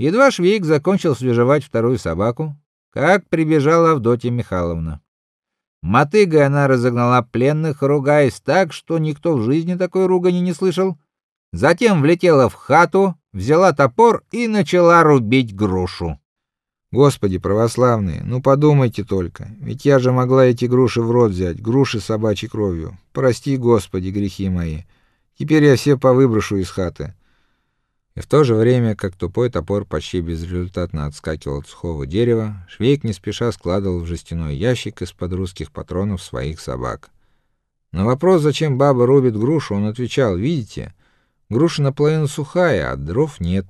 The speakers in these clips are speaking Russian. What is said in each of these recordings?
Едва Швейк закончил свежевать вторую собаку, как прибежала Авдотья Михайловна. Мотыгой она разогнала пленных, ругаясь так, что никто в жизни такой ругани не слышал. Затем влетела в хату, взяла топор и начала рубить грушу. Господи православные, ну подумайте только, ведь я же могла эти груши в рот взять, груши собачьей кровью. Прости, Господи, грехи мои. Теперь я все повыброшу из хаты. И в то же время, как тупой топор почти безрезультатно отскакивал от сухого дерева, Швейк не спеша складывал в жестяной ящик из-под русских патронов своих собак. На вопрос, зачем баба рубит грушу, он отвечал: "Видите, груша наполовину сухая, а дров нет.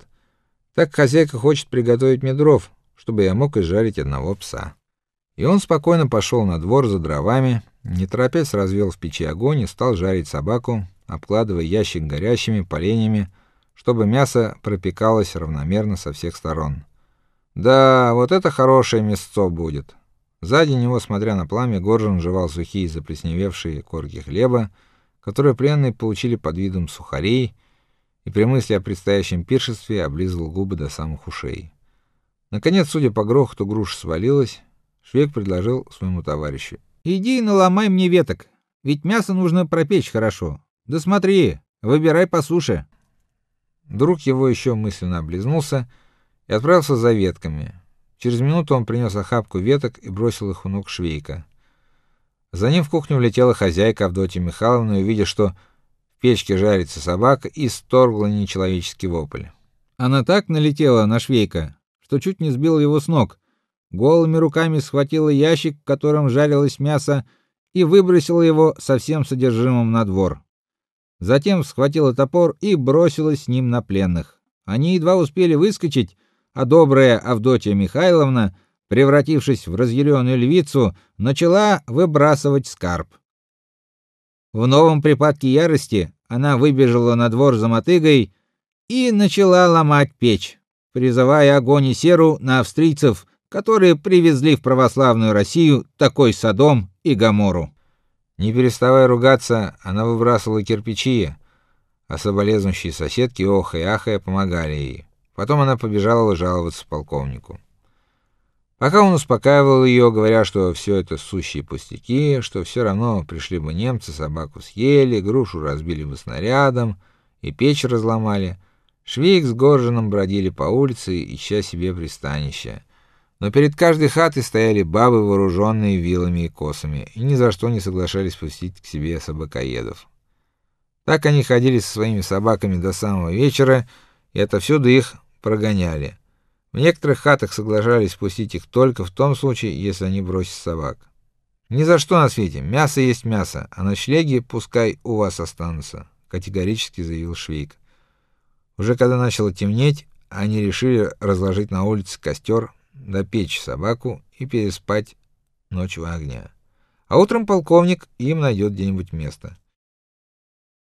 Так хозяйка хочет приготовить мне дров, чтобы я мог изжарить одного пса". И он спокойно пошел на двор за дровами, не торопясь развел в печи огонь и стал жарить собаку, обкладывая ящик горящими поленьями чтобы мясо пропекалось равномерно со всех сторон. Да, вот это хорошее мясцо будет. Сзади него, смотря на пламя, Горжин жевал сухие заплесневевшие корки хлеба, которые пленные получили под видом сухарей, и при мысли о предстоящем пиршестве облизывал губы до самых ушей. Наконец, судя по грохоту, груша свалилась. Швейк предложил своему товарищу: "Иди наломай мне веток, ведь мясо нужно пропечь хорошо. Да смотри, выбирай по суше". Друг его еще мысленно облизнулся и отправился за ветками. Через минуту он принес охапку веток и бросил их у ног Швейка. За ним в кухню влетела хозяйка Авдотья Михайловна и, увидя, что в печке жарится собака, исторгла нечеловеческий вопль. Она так налетела на Швейка, что чуть не сбила его с ног. Голыми руками схватила ящик, в котором жарилось мясо, и выбросила его со всем содержимым на двор. Затем схватила топор и бросилась с ним на пленных. Они едва успели выскочить, а добрая Авдотья Михайловна, превратившись в разъяренную львицу, начала выбрасывать скарб. В новом припадке ярости она выбежала на двор за мотыгой и начала ломать печь, призывая огонь и серу на австрийцев, которые привезли в православную Россию такой Содом и Гоморру. Не переставая ругаться, она выбрасывала кирпичи, а соболезнующие соседки охая и ахая помогали ей. Потом она побежала жаловаться полковнику. Пока он успокаивал ее, говоря, что все это сущие пустяки, что все равно пришли бы немцы, собаку съели, грушу разбили бы снарядом и печь разломали, Швейк с Горжином бродили по улице, ища себе пристанище но перед каждой хатой стояли бабы, вооруженные вилами и косами, и ни за что не соглашались пустить к себе собакоедов. Так они ходили со своими собаками до самого вечера, и отовсюду их прогоняли. В некоторых хатах соглашались пустить их только в том случае, если они бросят собак. Ни за что на свете, мясо есть мясо, а ночлеги пускай у вас останутся, категорически заявил Швейк. Уже когда начало темнеть, они решили разложить на улице костер, допечь собаку и переспать ночь в огне. А утром полковник им найдет где-нибудь место.